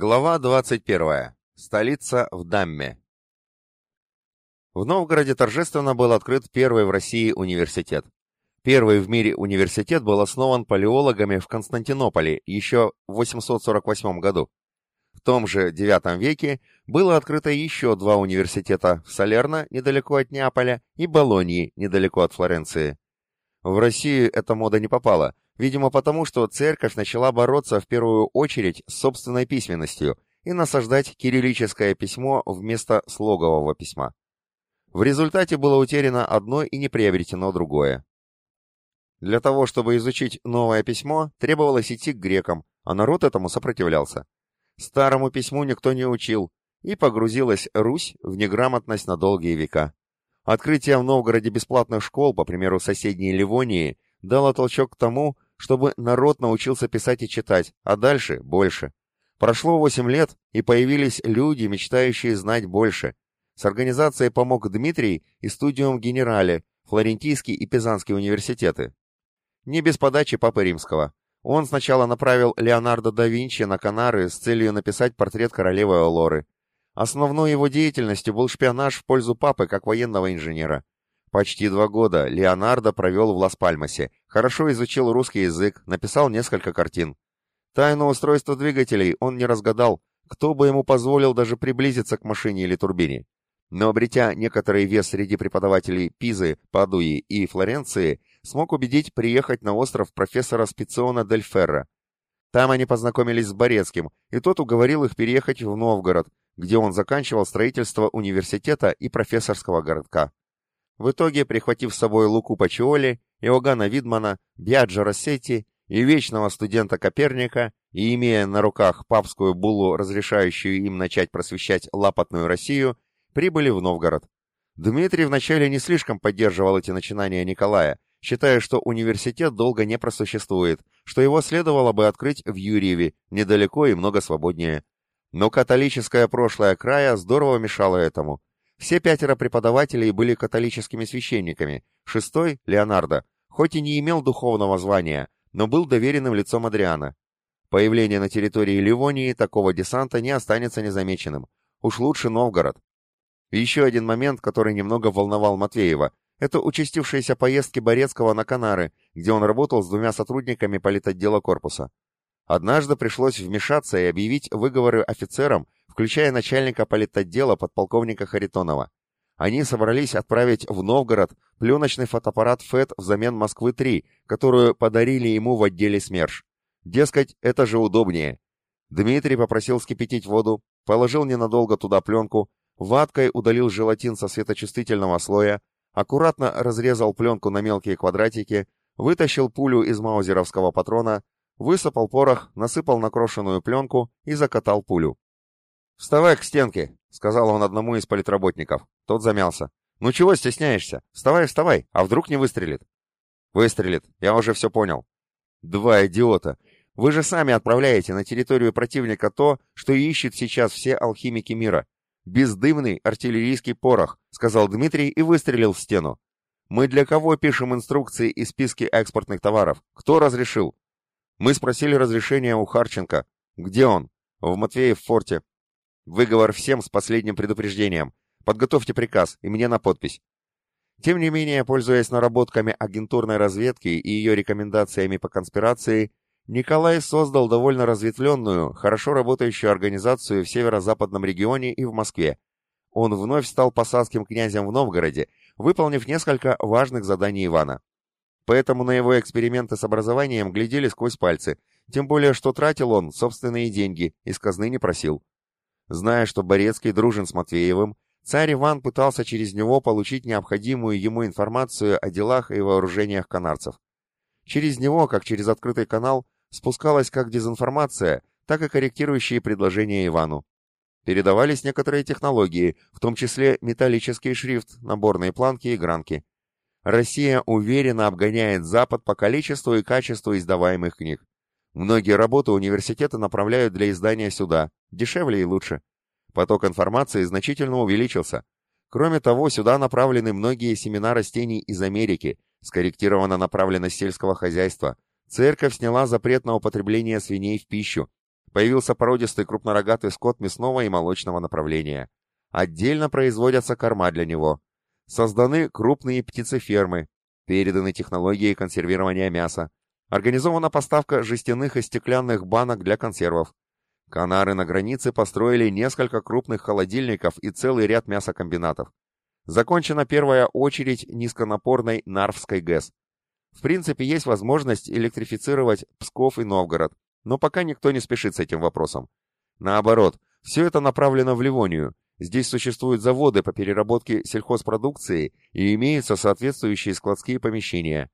Глава 21. Столица в Дамме. В Новгороде торжественно был открыт первый в России университет. Первый в мире университет был основан палеологами в Константинополе еще в 848 году. В том же IX веке было открыто еще два университета в Салерно, недалеко от Неаполя, и Болоньи, недалеко от Флоренции. В Россию эта мода не попала, видимо потому, что церковь начала бороться в первую очередь с собственной письменностью и насаждать кириллическое письмо вместо слогового письма. В результате было утеряно одно и не приобретено другое. Для того, чтобы изучить новое письмо, требовалось идти к грекам, а народ этому сопротивлялся. Старому письму никто не учил, и погрузилась Русь в неграмотность на долгие века. Открытие в Новгороде бесплатных школ, по примеру соседней Ливонии, дало толчок к тому, чтобы народ научился писать и читать, а дальше больше. Прошло 8 лет, и появились люди, мечтающие знать больше. С организацией помог Дмитрий и студиум Генерале, Флорентийский и Пизанский университеты. Не без подачи Папы Римского. Он сначала направил Леонардо да Винчи на Канары с целью написать портрет королевы Лоры. Основной его деятельностью был шпионаж в пользу папы как военного инженера. Почти два года Леонардо провел в Лас-Пальмасе, хорошо изучил русский язык, написал несколько картин. Тайну устройства двигателей он не разгадал, кто бы ему позволил даже приблизиться к машине или турбине. Но обретя некоторый вес среди преподавателей Пизы, Падуи и Флоренции, смог убедить приехать на остров профессора Спициона Дель. Там они познакомились с Борецким, и тот уговорил их переехать в Новгород, где он заканчивал строительство университета и профессорского городка. В итоге, прихватив с собой Луку Пачиоли, Иоганна Видмана, Бьяджа Рассетти и вечного студента Коперника, и имея на руках папскую буллу, разрешающую им начать просвещать лапотную Россию, прибыли в Новгород. Дмитрий вначале не слишком поддерживал эти начинания Николая, считая, что университет долго не просуществует, что его следовало бы открыть в Юрьеве, недалеко и много свободнее. Но католическое прошлое края здорово мешало этому, все пятеро преподавателей были католическими священниками. Шестой, Леонардо, хоть и не имел духовного звания, но был доверенным лицом Адриана. Появление на территории Ливонии такого десанта не останется незамеченным. Уж лучше Новгород. еще один момент, который немного волновал Матвеева, это участившиеся поездки Борецкого на Канары, где он работал с двумя сотрудниками политотдела корпуса. Однажды пришлось вмешаться и объявить выговоры офицерам, включая начальника политотдела подполковника Харитонова. Они собрались отправить в Новгород пленочный фотоаппарат ФЭД взамен Москвы-3, которую подарили ему в отделе СМЕРШ. Дескать, это же удобнее. Дмитрий попросил скипятить воду, положил ненадолго туда пленку, ваткой удалил желатин со светочувствительного слоя, аккуратно разрезал пленку на мелкие квадратики, вытащил пулю из маузеровского патрона, высыпал порох, насыпал накрошенную пленку и закатал пулю. «Вставай к стенке», — сказал он одному из политработников. Тот замялся. «Ну чего стесняешься? Вставай, вставай, а вдруг не выстрелит?» «Выстрелит, я уже все понял». «Два идиота! Вы же сами отправляете на территорию противника то, что ищут сейчас все алхимики мира. Бездымный артиллерийский порох», — сказал Дмитрий и выстрелил в стену. «Мы для кого пишем инструкции и списки экспортных товаров? Кто разрешил?» «Мы спросили разрешения у Харченко. Где он?» «В Матвеев форте. Выговор всем с последним предупреждением. Подготовьте приказ, и мне на подпись. Тем не менее, пользуясь наработками агентурной разведки и ее рекомендациями по конспирации, Николай создал довольно разветвленную, хорошо работающую организацию в северо-западном регионе и в Москве. Он вновь стал посадским князем в Новгороде, выполнив несколько важных заданий Ивана. Поэтому на его эксперименты с образованием глядели сквозь пальцы, тем более что тратил он собственные деньги, из казны не просил. Зная, что Борецкий дружен с Матвеевым, царь Иван пытался через него получить необходимую ему информацию о делах и вооружениях канарцев. Через него, как через открытый канал, спускалась как дезинформация, так и корректирующие предложения Ивану. Передавались некоторые технологии, в том числе металлический шрифт, наборные планки и гранки. Россия уверенно обгоняет Запад по количеству и качеству издаваемых книг. Многие работы университеты направляют для издания сюда, дешевле и лучше. Поток информации значительно увеличился. Кроме того, сюда направлены многие семена растений из Америки, скорректирована направленность сельского хозяйства. Церковь сняла запрет на употребление свиней в пищу. Появился породистый крупнорогатый скот мясного и молочного направления. Отдельно производятся корма для него. Созданы крупные птицефермы, переданы технологии консервирования мяса. Организована поставка жестяных и стеклянных банок для консервов. Канары на границе построили несколько крупных холодильников и целый ряд мясокомбинатов. Закончена первая очередь низконапорной Нарвской ГЭС. В принципе, есть возможность электрифицировать Псков и Новгород, но пока никто не спешит с этим вопросом. Наоборот, все это направлено в Ливонию. Здесь существуют заводы по переработке сельхозпродукции и имеются соответствующие складские помещения.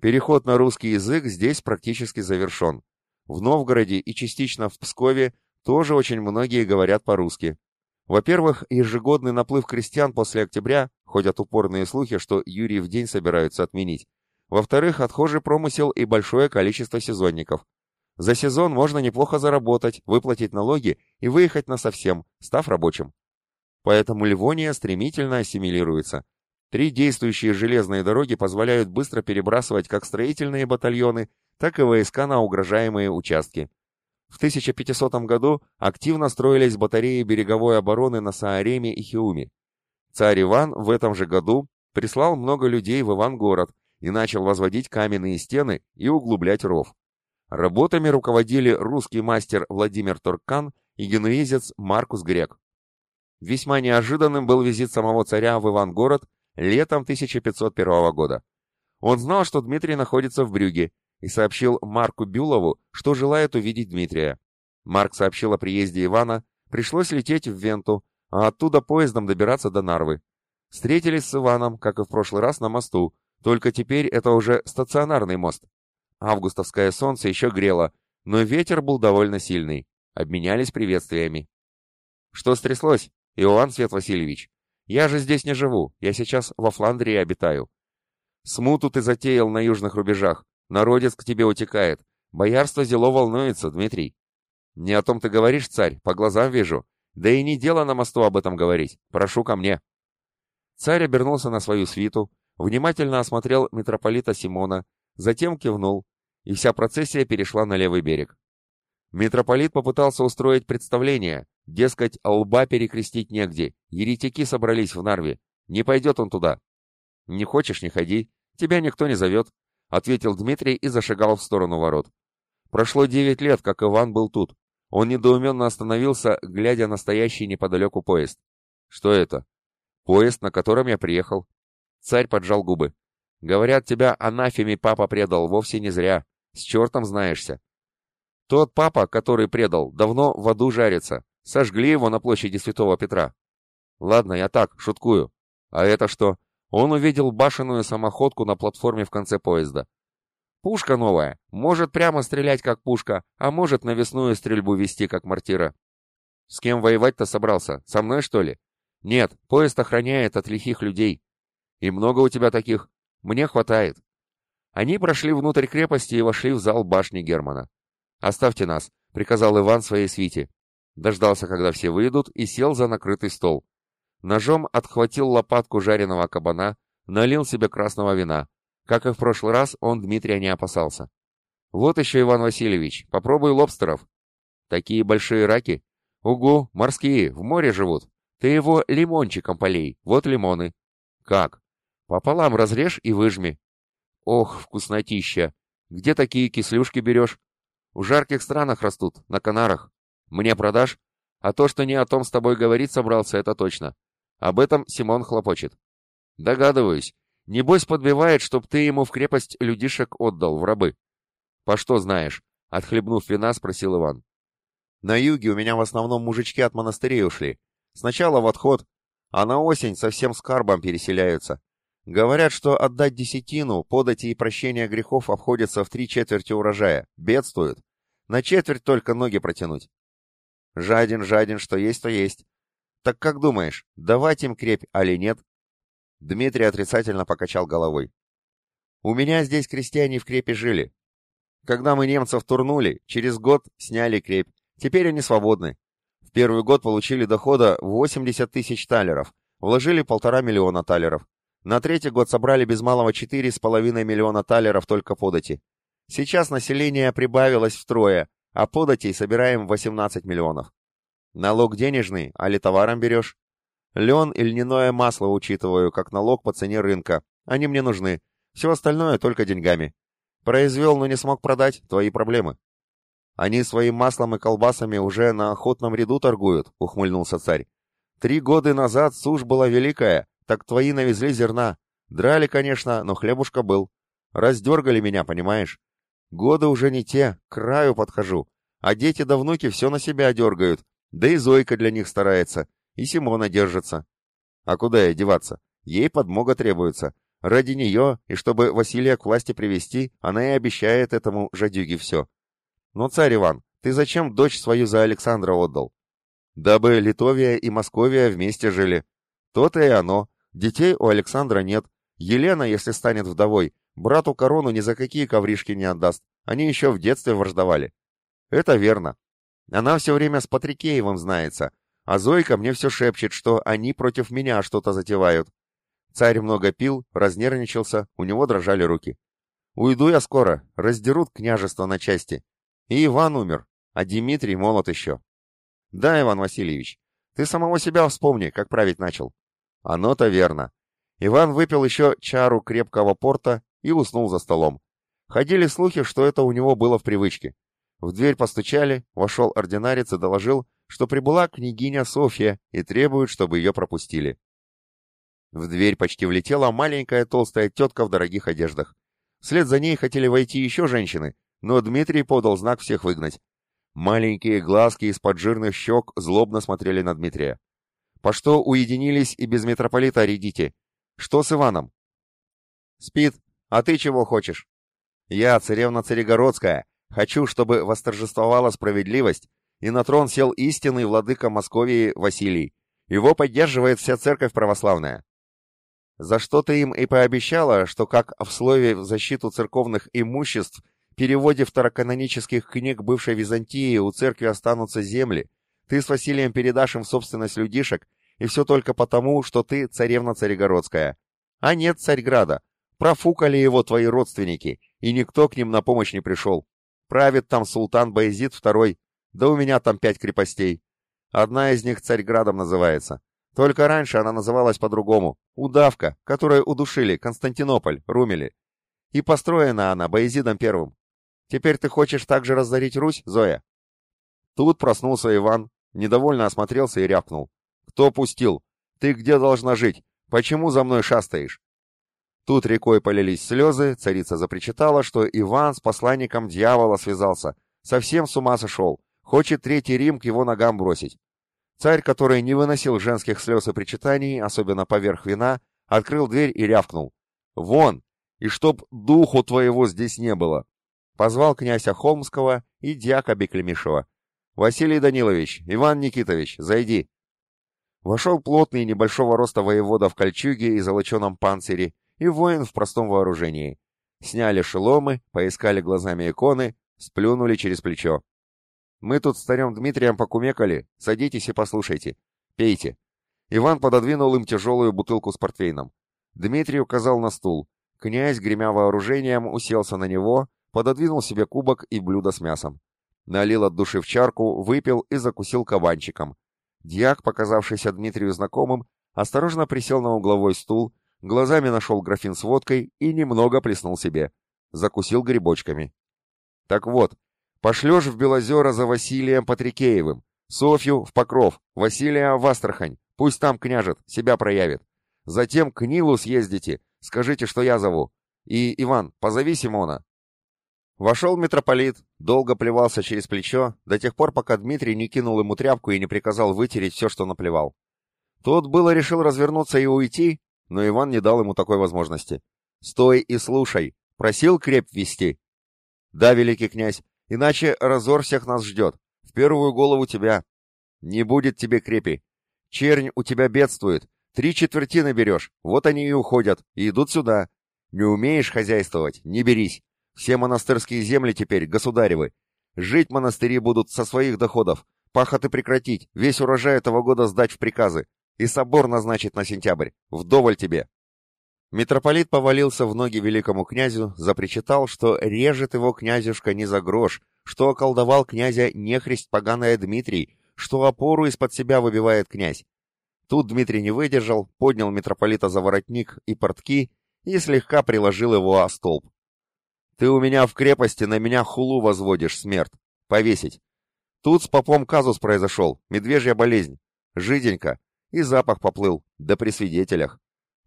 Переход на русский язык здесь практически завершен. В Новгороде и частично в Пскове тоже очень многие говорят по-русски. Во-первых, ежегодный наплыв крестьян после октября, ходят упорные слухи, что Юрий в день собираются отменить. Во-вторых, отхожий промысел и большое количество сезонников. За сезон можно неплохо заработать, выплатить налоги и выехать насовсем, став рабочим. Поэтому Ливония стремительно ассимилируется. Три действующие железные дороги позволяют быстро перебрасывать как строительные батальоны, так и войска на угрожаемые участки. В 1500 году активно строились батареи береговой обороны на Саареме и Хиуме. Царь Иван в этом же году прислал много людей в Ивангород и начал возводить каменные стены и углублять ров. Работами руководили русский мастер Владимир Торкан и генуизец Маркус Грек. Весьма неожиданным был визит самого царя в Ивангород летом 1501 года. Он знал, что Дмитрий находится в Брюге, и сообщил Марку Бюлову, что желает увидеть Дмитрия. Марк сообщил о приезде Ивана, пришлось лететь в Венту, а оттуда поездом добираться до Нарвы. Встретились с Иваном, как и в прошлый раз, на мосту, только теперь это уже стационарный мост. Августовское солнце еще грело, но ветер был довольно сильный. Обменялись приветствиями. «Что стряслось, Иоанн Свет Васильевич? Я же здесь не живу, я сейчас во Фландрии обитаю. Смуту ты затеял на южных рубежах, народец к тебе утекает. Боярство зело волнуется, Дмитрий. Не о том ты говоришь, царь, по глазам вижу. Да и не дело на мосту об этом говорить. Прошу ко мне». Царь обернулся на свою свиту, внимательно осмотрел митрополита Симона, затем кивнул, и вся процессия перешла на левый берег. Митрополит попытался устроить представление, дескать, лба перекрестить негде, еретики собрались в Нарве, не пойдет он туда. «Не хочешь, не ходи, тебя никто не зовет», — ответил Дмитрий и зашагал в сторону ворот. Прошло девять лет, как Иван был тут. Он недоуменно остановился, глядя на стоящий неподалеку поезд. «Что это?» «Поезд, на котором я приехал». Царь поджал губы. Говорят, тебя анафеме папа предал вовсе не зря. С чертом знаешься. Тот папа, который предал, давно в аду жарится. Сожгли его на площади Святого Петра. Ладно, я так, шуткую. А это что? Он увидел башенную самоходку на платформе в конце поезда. Пушка новая. Может прямо стрелять, как пушка, а может навесную стрельбу вести, как мортира. С кем воевать-то собрался? Со мной, что ли? Нет, поезд охраняет от лихих людей. И много у тебя таких? Мне хватает. Они прошли внутрь крепости и вошли в зал башни Германа. «Оставьте нас», — приказал Иван своей свите. Дождался, когда все выйдут, и сел за накрытый стол. Ножом отхватил лопатку жареного кабана, налил себе красного вина. Как и в прошлый раз, он Дмитрия не опасался. «Вот еще, Иван Васильевич, попробуй лобстеров». «Такие большие раки?» «Угу, морские, в море живут. Ты его лимончиком полей, вот лимоны». «Как?» Пополам разрежь и выжми. Ох, вкуснотища! Где такие кислюшки берешь? В жарких странах растут, на Канарах. Мне продашь? А то, что не о том с тобой говорить собрался, это точно. Об этом Симон хлопочет. Догадываюсь. Небось подбивает, чтоб ты ему в крепость людишек отдал, в рабы. По что знаешь? Отхлебнув вина, спросил Иван. На юге у меня в основном мужички от монастырей ушли. Сначала в отход, а на осень совсем с карбом переселяются. Говорят, что отдать десятину, подать и прощение грехов обходится в три четверти урожая. Бедствуют. На четверть только ноги протянуть. Жаден, жаден, что есть, то есть. Так как думаешь, давать им крепь, али нет? Дмитрий отрицательно покачал головой. У меня здесь крестьяне в крепе жили. Когда мы немцев турнули, через год сняли крепь. Теперь они свободны. В первый год получили дохода 80 тысяч талеров, вложили полтора миллиона талеров. На третий год собрали без малого 4,5 миллиона талеров только подати. Сейчас население прибавилось втрое, а податей собираем 18 миллионов. Налог денежный, а ли товаром берешь? Лен и льняное масло учитываю, как налог по цене рынка. Они мне нужны. Все остальное только деньгами. Произвел, но не смог продать, твои проблемы. Они своим маслом и колбасами уже на охотном ряду торгуют, ухмыльнулся царь. Три года назад сушь была великая, так твои навезли зерна. Драли, конечно, но хлебушка был. Раздергали меня, понимаешь? Годы уже не те, к краю подхожу. А дети да внуки все на себя дергают. Да и Зойка для них старается. И Симона держится. А куда ей деваться? Ей подмога требуется. Ради нее, и чтобы Василия к власти привести, она и обещает этому жадюге все. Но, царь Иван, ты зачем дочь свою за Александра отдал? Дабы Литовия и Московия вместе жили. То-то и оно. Детей у Александра нет. Елена, если станет вдовой, брату корону ни за какие ковришки не отдаст. Они еще в детстве враждовали. Это верно. Она все время с Патрикеевым знается, а Зойка мне все шепчет, что они против меня что-то затевают. Царь много пил, разнервничался, у него дрожали руки. Уйду я скоро, раздерут княжество на части. И Иван умер, а Дмитрий молод еще. Да, Иван Васильевич, ты самого себя вспомни, как править начал. Оно-то верно. Иван выпил еще чару крепкого порта и уснул за столом. Ходили слухи, что это у него было в привычке. В дверь постучали, вошел ординарец и доложил, что прибыла княгиня Софья и требует, чтобы ее пропустили. В дверь почти влетела маленькая толстая тетка в дорогих одеждах. Вслед за ней хотели войти еще женщины, но Дмитрий подал знак всех выгнать. Маленькие глазки из-под жирных щек злобно смотрели на Дмитрия. «По что уединились и без митрополита редите? Что с Иваном?» «Спит. А ты чего хочешь?» «Я, царевна Царегородская, хочу, чтобы восторжествовала справедливость, и на трон сел истинный владыка Московии Василий. Его поддерживает вся церковь православная. За что ты им и пообещала, что как в слове в защиту церковных имуществ переводе второканонических книг бывшей Византии у церкви останутся земли, ты с Василием передашь им собственность людишек, и все только потому, что ты царевна Царегородская. А нет Царьграда. Профукали его твои родственники, и никто к ним на помощь не пришел. Правит там султан Баязид II, да у меня там пять крепостей. Одна из них Царьградом называется. Только раньше она называлась по-другому. Удавка, которую удушили Константинополь, Румели. И построена она Боязидом Первым. Теперь ты хочешь также разорить Русь, Зоя?» Тут проснулся Иван, недовольно осмотрелся и рявкнул. «Кто пустил? Ты где должна жить? Почему за мной шастаешь?» Тут рекой полились слезы, царица запричитала, что Иван с посланником дьявола связался, совсем с ума сошел, хочет Третий Рим к его ногам бросить. Царь, который не выносил женских слез и причитаний, особенно поверх вина, открыл дверь и рявкнул. «Вон! И чтоб духу твоего здесь не было!» Позвал князя Холмского и дьяка Беклемишева. «Василий Данилович, Иван Никитович, зайди!» Вошел плотный небольшого роста воевода в кольчуге и золоченом панцире и воин в простом вооружении. Сняли шеломы, поискали глазами иконы, сплюнули через плечо. Мы тут с царем Дмитрием покумекали. Садитесь и послушайте. Пейте. Иван пододвинул им тяжелую бутылку с портвейном. Дмитрий указал на стул. Князь, гремя вооружением, уселся на него, пододвинул себе кубок и блюдо с мясом. Налил от души в чарку, выпил и закусил кабанчиком. Дьяк, показавшийся Дмитрию знакомым, осторожно присел на угловой стул, глазами нашел графин с водкой и немного плеснул себе. Закусил грибочками. Так вот, Пошлешь в Белозера за Василием Патрикеевым, Софью в Покров, Василия в Астрахань, пусть там княжет, себя проявит. Затем к Нилу съездите, скажите, что я зову. И, Иван, позови Симона». Вошел митрополит, долго плевался через плечо, до тех пор, пока Дмитрий не кинул ему тряпку и не приказал вытереть все, что наплевал. Тот было решил развернуться и уйти, но Иван не дал ему такой возможности. «Стой и слушай! Просил креп вести?» «Да, великий князь, Иначе разор всех нас ждет. В первую голову тебя. Не будет тебе крепи. Чернь у тебя бедствует. Три четвертины берешь. Вот они и уходят. И идут сюда. Не умеешь хозяйствовать? Не берись. Все монастырские земли теперь государевы. Жить монастыри будут со своих доходов. Пахоты прекратить. Весь урожай этого года сдать в приказы. И собор назначить на сентябрь. Вдоволь тебе. Митрополит повалился в ноги великому князю, запричитал, что режет его князюшка не за грош, что околдовал князя нехрист поганая Дмитрий, что опору из-под себя выбивает князь. Тут Дмитрий не выдержал, поднял митрополита за воротник и портки и слегка приложил его о столб. «Ты у меня в крепости на меня хулу возводишь, смерть! Повесить!» Тут с попом казус произошел, медвежья болезнь. Жиденько. И запах поплыл, да при свидетелях.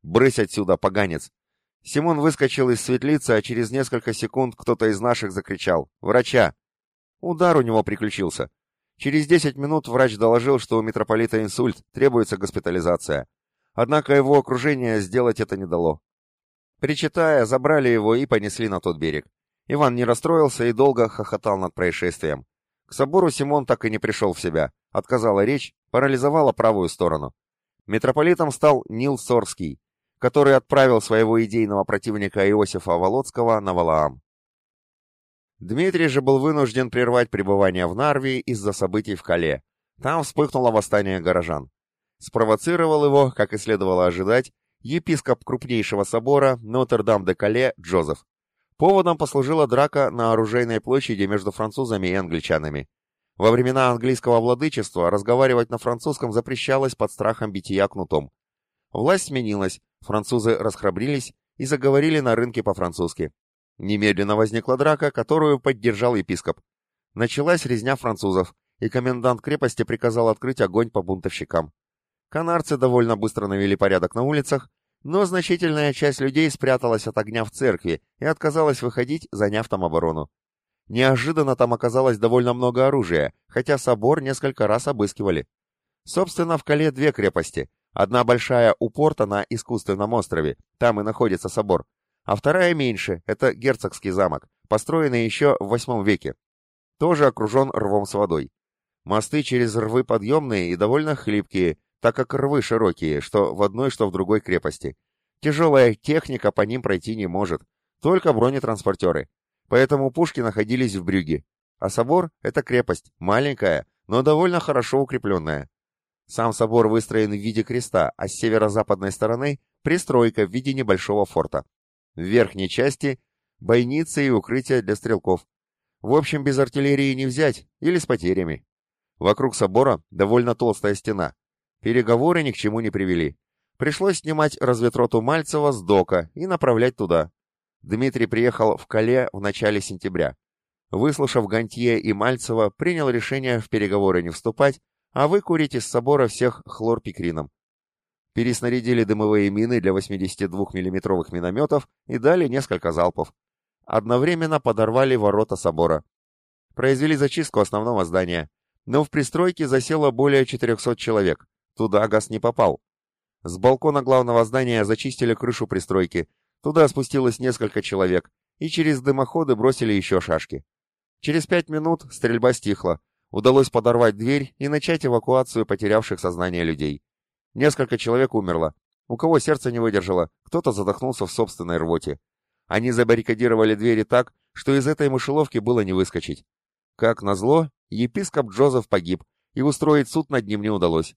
«Брысь отсюда, поганец!» Симон выскочил из светлицы, а через несколько секунд кто-то из наших закричал «Врача!». Удар у него приключился. Через 10 минут врач доложил, что у митрополита инсульт, требуется госпитализация. Однако его окружение сделать это не дало. Причитая, забрали его и понесли на тот берег. Иван не расстроился и долго хохотал над происшествием. К собору Симон так и не пришел в себя, отказала речь, парализовала правую сторону. Митрополитом стал Нил Сорский, который отправил своего идейного противника Иосифа Володского на Валаам. Дмитрий же был вынужден прервать пребывание в Нарвии из-за событий в Кале. Там вспыхнуло восстание горожан. Спровоцировал его, как и следовало ожидать, епископ крупнейшего собора Нотр-Дам-де-Кале Джозеф. Поводом послужила драка на оружейной площади между французами и англичанами. Во времена английского владычества разговаривать на французском запрещалось под страхом бития кнутом. Власть сменилась, французы расхрабрились и заговорили на рынке по-французски. Немедленно возникла драка, которую поддержал епископ. Началась резня французов, и комендант крепости приказал открыть огонь по бунтовщикам. Канарцы довольно быстро навели порядок на улицах, но значительная часть людей спряталась от огня в церкви и отказалась выходить, заняв там оборону. Неожиданно там оказалось довольно много оружия, хотя собор несколько раз обыскивали. Собственно, в Кале две крепости, Одна большая у порта на искусственном острове, там и находится собор, а вторая меньше, это герцогский замок, построенный еще в восьмом веке. Тоже окружен рвом с водой. Мосты через рвы подъемные и довольно хлипкие, так как рвы широкие, что в одной, что в другой крепости. Тяжелая техника по ним пройти не может, только бронетранспортеры. Поэтому пушки находились в Брюге. А собор — это крепость, маленькая, но довольно хорошо укрепленная. Сам собор выстроен в виде креста, а с северо-западной стороны — пристройка в виде небольшого форта. В верхней части — бойницы и укрытия для стрелков. В общем, без артиллерии не взять, или с потерями. Вокруг собора довольно толстая стена. Переговоры ни к чему не привели. Пришлось снимать разведроту Мальцева с дока и направлять туда. Дмитрий приехал в Кале в начале сентября. Выслушав Гантье и Мальцева, принял решение в переговоры не вступать а вы курите с собора всех хлорпикрином. Переснарядили дымовые мины для 82 миллиметровых минометов и дали несколько залпов. Одновременно подорвали ворота собора. Произвели зачистку основного здания, но в пристройке засело более 400 человек. Туда газ не попал. С балкона главного здания зачистили крышу пристройки. Туда спустилось несколько человек, и через дымоходы бросили еще шашки. Через пять минут стрельба стихла, Удалось подорвать дверь и начать эвакуацию потерявших сознание людей. Несколько человек умерло. У кого сердце не выдержало, кто-то задохнулся в собственной рвоте. Они забаррикадировали двери так, что из этой мышеловки было не выскочить. Как назло, епископ Джозеф погиб, и устроить суд над ним не удалось.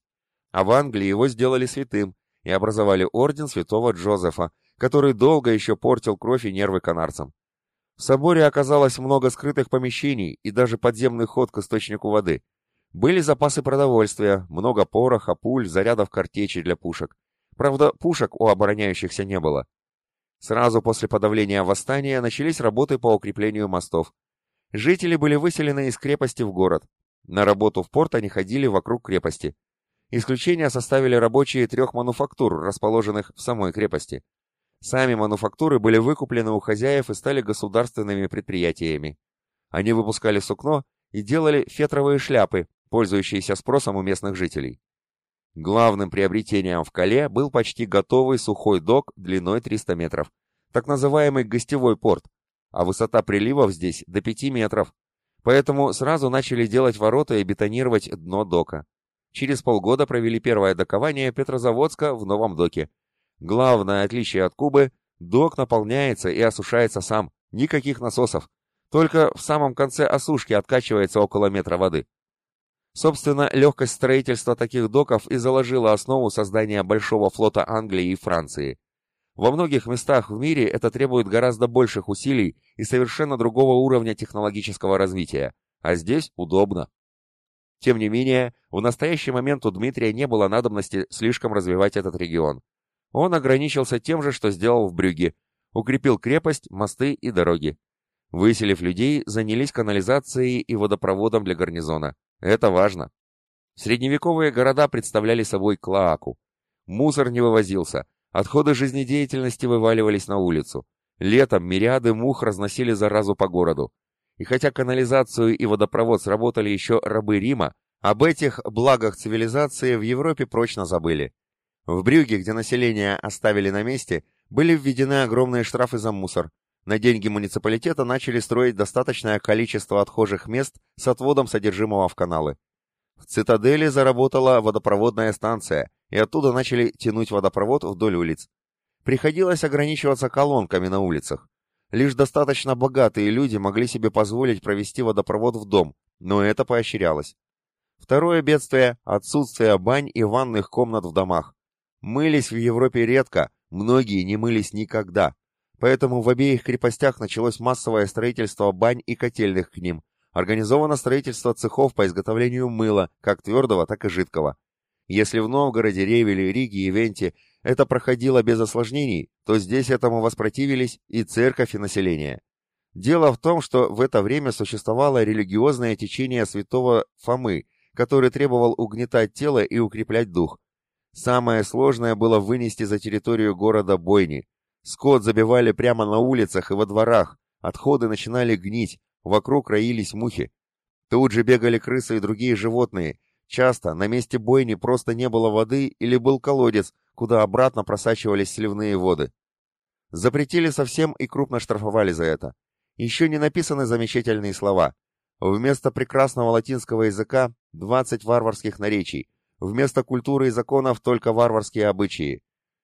А в Англии его сделали святым и образовали орден святого Джозефа, который долго еще портил кровь и нервы канарцам. В соборе оказалось много скрытых помещений и даже подземный ход к источнику воды. Были запасы продовольствия, много пороха, пуль, зарядов картечи для пушек. Правда, пушек у обороняющихся не было. Сразу после подавления восстания начались работы по укреплению мостов. Жители были выселены из крепости в город. На работу в порт они ходили вокруг крепости. Исключение составили рабочие трех мануфактур, расположенных в самой крепости. Сами мануфактуры были выкуплены у хозяев и стали государственными предприятиями. Они выпускали сукно и делали фетровые шляпы, пользующиеся спросом у местных жителей. Главным приобретением в Кале был почти готовый сухой док длиной 300 метров, так называемый гостевой порт, а высота приливов здесь до 5 метров. Поэтому сразу начали делать ворота и бетонировать дно дока. Через полгода провели первое докование Петрозаводска в новом доке, Главное отличие от Кубы – док наполняется и осушается сам, никаких насосов. Только в самом конце осушки откачивается около метра воды. Собственно, легкость строительства таких доков и заложила основу создания большого флота Англии и Франции. Во многих местах в мире это требует гораздо больших усилий и совершенно другого уровня технологического развития, а здесь удобно. Тем не менее, в настоящий момент у Дмитрия не было надобности слишком развивать этот регион. Он ограничился тем же, что сделал в Брюге, укрепил крепость, мосты и дороги. Выселив людей, занялись канализацией и водопроводом для гарнизона. Это важно. Средневековые города представляли собой клоаку. Мусор не вывозился, отходы жизнедеятельности вываливались на улицу. Летом мириады мух разносили заразу по городу. И хотя канализацию и водопровод сработали еще рабы Рима, об этих благах цивилизации в Европе прочно забыли. В Брюге, где население оставили на месте, были введены огромные штрафы за мусор. На деньги муниципалитета начали строить достаточное количество отхожих мест с отводом содержимого в каналы. В цитадели заработала водопроводная станция, и оттуда начали тянуть водопровод вдоль улиц. Приходилось ограничиваться колонками на улицах. Лишь достаточно богатые люди могли себе позволить провести водопровод в дом, но это поощрялось. Второе бедствие – отсутствие бань и ванных комнат в домах. Мылись в Европе редко, многие не мылись никогда. Поэтому в обеих крепостях началось массовое строительство бань и котельных к ним. Организовано строительство цехов по изготовлению мыла, как твердого, так и жидкого. Если в Новгороде, Ревеле, Риге и Венте это проходило без осложнений, то здесь этому воспротивились и церковь, и население. Дело в том, что в это время существовало религиозное течение святого Фомы, который требовал угнетать тело и укреплять дух. Самое сложное было вынести за территорию города бойни. Скот забивали прямо на улицах и во дворах, отходы начинали гнить, вокруг роились мухи. Тут же бегали крысы и другие животные. Часто на месте бойни просто не было воды или был колодец, куда обратно просачивались сливные воды. Запретили совсем и крупно штрафовали за это. Еще не написаны замечательные слова. Вместо прекрасного латинского языка 20 варварских наречий, вместо культуры и законов только варварские обычаи.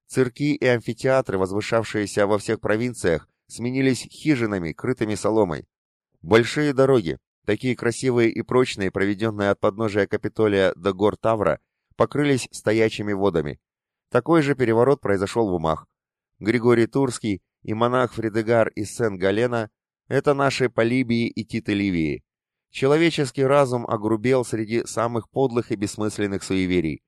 Цирки и амфитеатры, возвышавшиеся во всех провинциях, сменились хижинами, крытыми соломой. Большие дороги, такие красивые и прочные, проведенные от подножия Капитолия до гор Тавра, покрылись стоячими водами. Такой же переворот произошел в умах. Григорий Турский и монах Фридегар из Сен-Галена – это наши Полибии и Титы Ливии. Человеческий разум огрубел среди самых подлых и бессмысленных суеверий.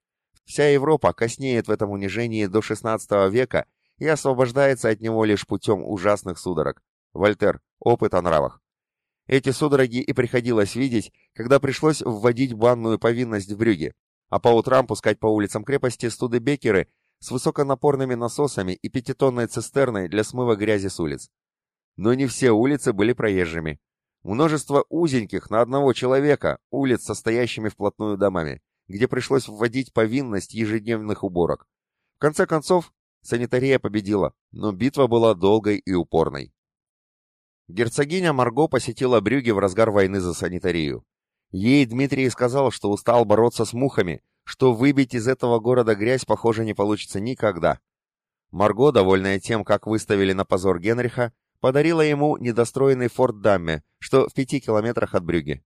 Вся Европа коснеет в этом унижении до XVI века и освобождается от него лишь путем ужасных судорог. Вольтер. Опыт о нравах. Эти судороги и приходилось видеть, когда пришлось вводить банную повинность в Брюге а по утрам пускать по улицам крепости студебекеры с высоконапорными насосами и пятитонной цистерной для смыва грязи с улиц. Но не все улицы были проезжими. Множество узеньких на одного человека улиц, состоящими вплотную домами, где пришлось вводить повинность ежедневных уборок. В конце концов, санитария победила, но битва была долгой и упорной. Герцогиня Марго посетила Брюге в разгар войны за санитарию. Ей Дмитрий сказал, что устал бороться с мухами, что выбить из этого города грязь, похоже, не получится никогда. Марго, довольная тем, как выставили на позор Генриха, подарила ему недостроенный форт Дамме, что в пяти километрах от Брюги.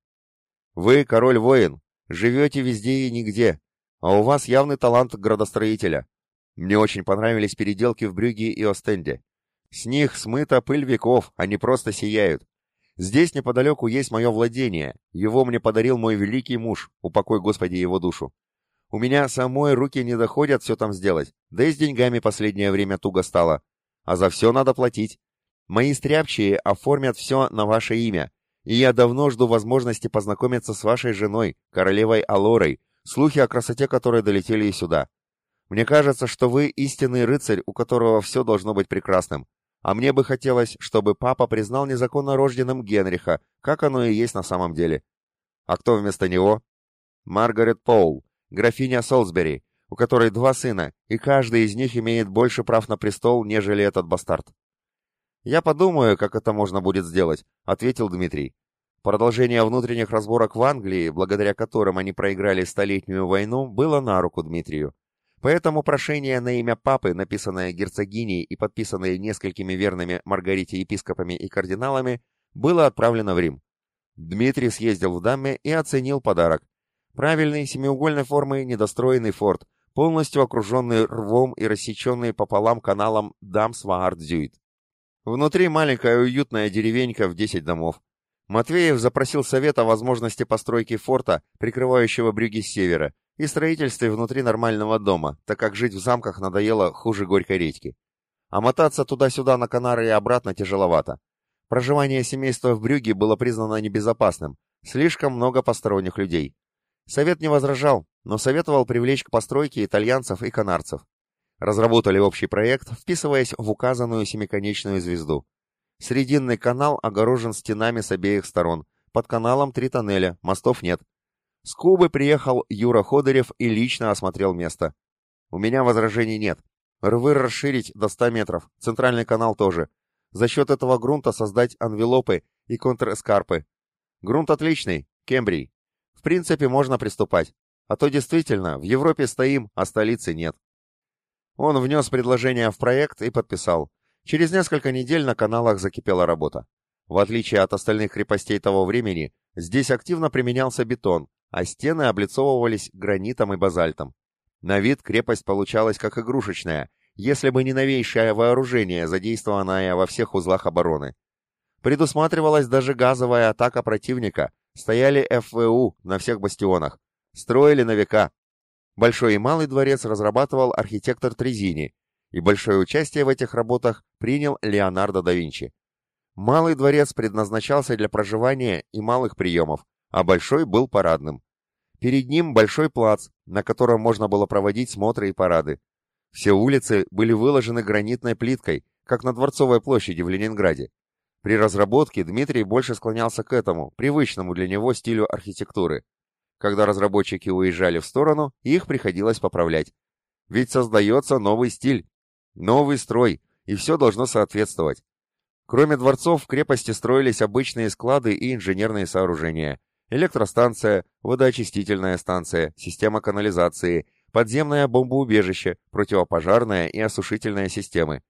«Вы, король-воин, живете везде и нигде, а у вас явный талант градостроителя. Мне очень понравились переделки в Брюге и Остенде. С них смыта пыль веков, они просто сияют. Здесь неподалеку есть мое владение, его мне подарил мой великий муж, упокой Господи его душу. У меня самой руки не доходят все там сделать, да и с деньгами последнее время туго стало. А за все надо платить. Мои стряпчие оформят все на ваше имя, и я давно жду возможности познакомиться с вашей женой, королевой Алорой, слухи о красоте которой долетели и сюда. Мне кажется, что вы истинный рыцарь, у которого все должно быть прекрасным. А мне бы хотелось, чтобы папа признал незаконно рожденным Генриха, как оно и есть на самом деле. А кто вместо него? Маргарет Поул, графиня Солсбери, у которой два сына, и каждый из них имеет больше прав на престол, нежели этот бастард. «Я подумаю, как это можно будет сделать», — ответил Дмитрий. Продолжение внутренних разборок в Англии, благодаря которым они проиграли Столетнюю войну, было на руку Дмитрию. Поэтому прошение на имя папы, написанное герцогиней и подписанное несколькими верными Маргарите епископами и кардиналами, было отправлено в Рим. Дмитрий съездил в Дамме и оценил подарок. Правильный семиугольной формы недостроенный форт, полностью окруженный рвом и рассеченный пополам каналом Дамсваардзюит. Внутри маленькая уютная деревенька в 10 домов. Матвеев запросил совет о возможности постройки форта, прикрывающего брюги с севера, и строительстве внутри нормального дома, так как жить в замках надоело хуже горькой редьки. А мотаться туда-сюда на Канары и обратно тяжеловато. Проживание семейства в Брюге было признано небезопасным, слишком много посторонних людей. Совет не возражал, но советовал привлечь к постройке итальянцев и канарцев. Разработали общий проект, вписываясь в указанную семиконечную звезду. Срединный канал огорожен стенами с обеих сторон. Под каналом три тоннеля, мостов нет. С Кубы приехал Юра Ходырев и лично осмотрел место. У меня возражений нет. Рвы расширить до 100 метров, центральный канал тоже. За счет этого грунта создать анвелопы и контрэскарпы. Грунт отличный, Кембрий. В принципе, можно приступать. А то действительно, в Европе стоим, а столицы нет. Он внес предложение в проект и подписал. Через несколько недель на каналах закипела работа. В отличие от остальных крепостей того времени, здесь активно применялся бетон, а стены облицовывались гранитом и базальтом. На вид крепость получалась как игрушечная, если бы не новейшее вооружение, задействованное во всех узлах обороны. Предусматривалась даже газовая атака противника, стояли ФВУ на всех бастионах, строили на века. Большой и Малый дворец разрабатывал архитектор Трезини, и большое участие в этих работах принял Леонардо да Винчи. Малый дворец предназначался для проживания и малых приемов, а большой был парадным. Перед ним большой плац, на котором можно было проводить смотры и парады. Все улицы были выложены гранитной плиткой, как на Дворцовой площади в Ленинграде. При разработке Дмитрий больше склонялся к этому, привычному для него стилю архитектуры. Когда разработчики уезжали в сторону, их приходилось поправлять. Ведь создается новый стиль, новый строй, и все должно соответствовать. Кроме дворцов, в крепости строились обычные склады и инженерные сооружения. Электростанция, водоочистительная станция, система канализации, подземное бомбоубежище, противопожарная и осушительная системы.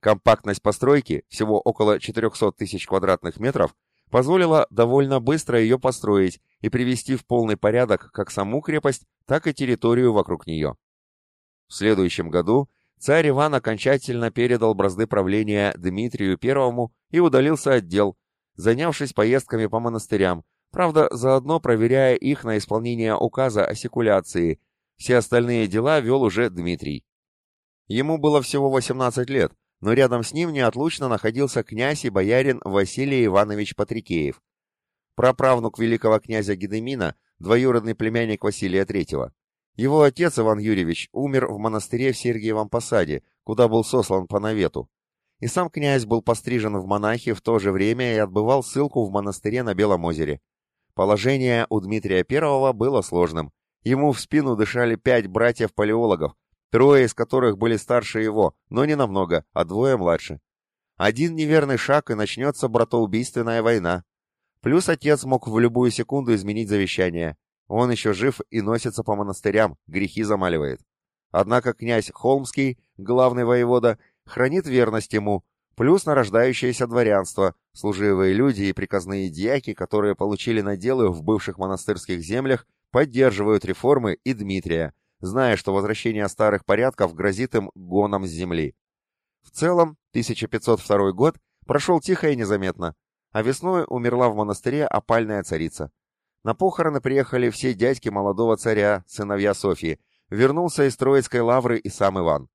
Компактность постройки, всего около 400 тысяч квадратных метров, позволила довольно быстро ее построить и привести в полный порядок как саму крепость, так и территорию вокруг нее. В следующем году царь Иван окончательно передал бразды правления Дмитрию I и удалился от дел, занявшись поездками по монастырям, правда, заодно проверяя их на исполнение указа о секуляции. Все остальные дела вел уже Дмитрий. Ему было всего 18 лет, но рядом с ним неотлучно находился князь и боярин Василий Иванович Патрикеев, праправнук великого князя Гедемина, двоюродный племянник Василия III. Его отец Иван Юрьевич умер в монастыре в Сергиевом Посаде, куда был сослан по навету. И сам князь был пострижен в монахи в то же время и отбывал ссылку в монастыре на Белом озере. Положение у Дмитрия I было сложным. Ему в спину дышали пять братьев-палеологов, трое из которых были старше его, но не намного, а двое младше. Один неверный шаг, и начнется братоубийственная война. Плюс отец мог в любую секунду изменить завещание. Он еще жив и носится по монастырям, грехи замаливает. Однако князь Холмский, главный воевода, хранит верность ему, плюс нарождающееся дворянство, служивые люди и приказные дьяки, которые получили наделы в бывших монастырских землях, поддерживают реформы и Дмитрия, зная, что возвращение старых порядков грозит им гоном с земли. В целом, 1502 год прошел тихо и незаметно, а весной умерла в монастыре опальная царица. На похороны приехали все дядьки молодого царя, сыновья Софьи, вернулся из Троицкой лавры и сам Иван.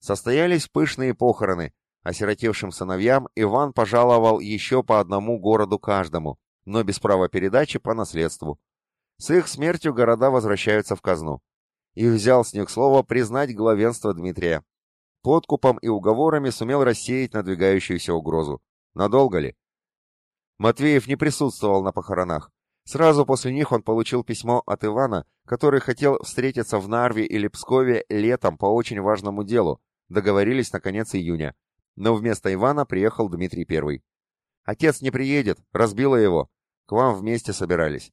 Состоялись пышные похороны, осиротевшим сыновьям Иван пожаловал еще по одному городу каждому, но без права передачи по наследству. С их смертью города возвращаются в казну и взял с них слово признать главенство Дмитрия. Подкупом и уговорами сумел рассеять надвигающуюся угрозу. Надолго ли? Матвеев не присутствовал на похоронах. Сразу после них он получил письмо от Ивана, который хотел встретиться в Нарве или Пскове летом по очень важному делу. Договорились на конец июня. Но вместо Ивана приехал Дмитрий I. Отец не приедет, разбило его. К вам вместе собирались.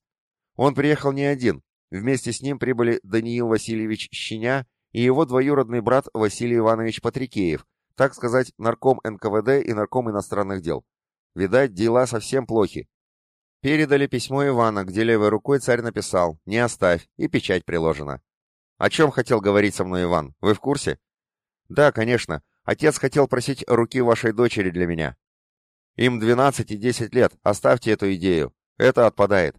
Он приехал не один, Вместе с ним прибыли Даниил Васильевич Щеня и его двоюродный брат Василий Иванович Патрикеев, так сказать, нарком НКВД и нарком иностранных дел. Видать, дела совсем плохи. Передали письмо Ивана, где левой рукой царь написал «Не оставь» и печать приложена. О чем хотел говорить со мной Иван? Вы в курсе? Да, конечно. Отец хотел просить руки вашей дочери для меня. Им 12 и 10 лет. Оставьте эту идею. Это отпадает.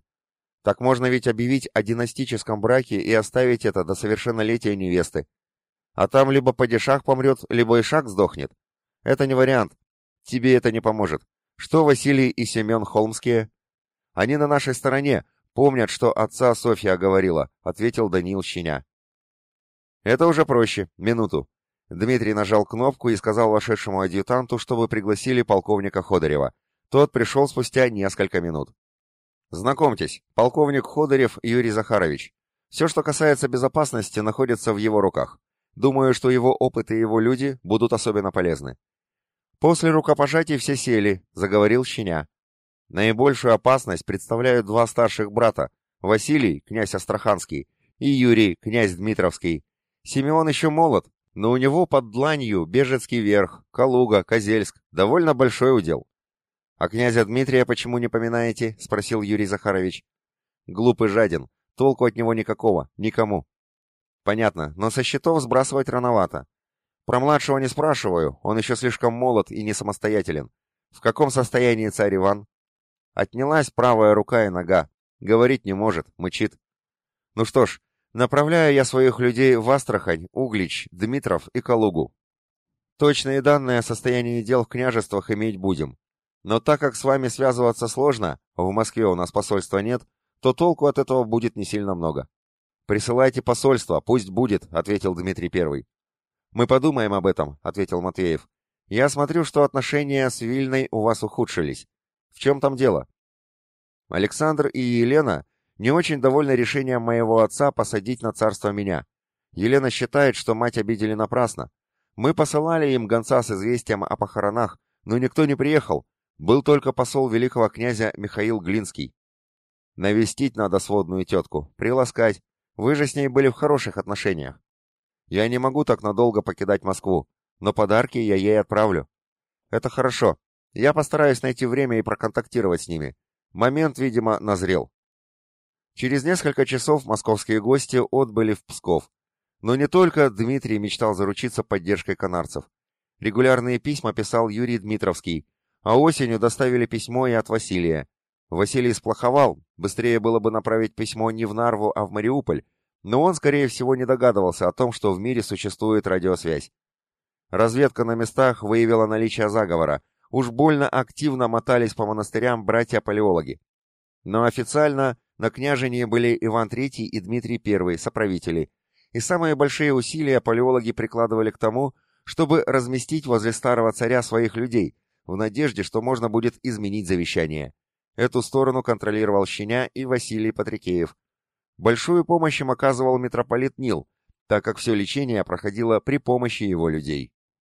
Так можно ведь объявить о династическом браке и оставить это до совершеннолетия невесты. А там либо падишах помрет, либо Ишак сдохнет. Это не вариант. Тебе это не поможет. Что Василий и Семен Холмские? Они на нашей стороне, помнят, что отца Софья говорила, ответил Даниил Щеня. Это уже проще. Минуту. Дмитрий нажал кнопку и сказал вошедшему адъютанту, чтобы пригласили полковника Ходорева. Тот пришел спустя несколько минут. Знакомьтесь, полковник Ходорев Юрий Захарович. Все, что касается безопасности, находится в его руках. Думаю, что его опыт и его люди будут особенно полезны. После рукопожатий все сели, заговорил Щеня. Наибольшую опасность представляют два старших брата, Василий, князь Астраханский, и Юрий, князь Дмитровский, Симеон еще молод, но у него под дланью Бежецкий верх, Калуга, Козельск, довольно большой удел. «А князя Дмитрия почему не поминаете?» — спросил Юрий Захарович. «Глупый жаден. Толку от него никакого. Никому». «Понятно, но со счетов сбрасывать рановато. Про младшего не спрашиваю, он еще слишком молод и не самостоятелен. В каком состоянии царь Иван?» «Отнялась правая рука и нога. Говорить не может, мычит». «Ну что ж, Направляю я своих людей в Астрахань, Углич, Дмитров и Калугу. Точные данные о состоянии дел в княжествах иметь будем. Но так как с вами связываться сложно, в Москве у нас посольства нет, то толку от этого будет не сильно много. Присылайте посольство, пусть будет, ответил Дмитрий Первый. Мы подумаем об этом, ответил Матвеев. Я смотрю, что отношения с Вильной у вас ухудшились. В чем там дело? Александр и Елена не очень довольна решением моего отца посадить на царство меня. Елена считает, что мать обидели напрасно. Мы посылали им гонца с известием о похоронах, но никто не приехал. Был только посол великого князя Михаил Глинский. Навестить надо сводную тетку, приласкать. Вы же с ней были в хороших отношениях. Я не могу так надолго покидать Москву, но подарки я ей отправлю. Это хорошо. Я постараюсь найти время и проконтактировать с ними. Момент, видимо, назрел. Через несколько часов московские гости отбыли в Псков. Но не только Дмитрий мечтал заручиться поддержкой канарцев. Регулярные письма писал Юрий Дмитровский, а осенью доставили письмо и от Василия. Василий сплоховал, быстрее было бы направить письмо не в Нарву, а в Мариуполь, но он, скорее всего, не догадывался о том, что в мире существует радиосвязь. Разведка на местах выявила наличие заговора. Уж больно активно мотались по монастырям братья-палеологи. Но официально на княжении были Иван III и Дмитрий I, соправители, и самые большие усилия палеологи прикладывали к тому, чтобы разместить возле старого царя своих людей, в надежде, что можно будет изменить завещание. Эту сторону контролировал Щеня и Василий Патрикеев. Большую помощь им оказывал митрополит Нил, так как все лечение проходило при помощи его людей.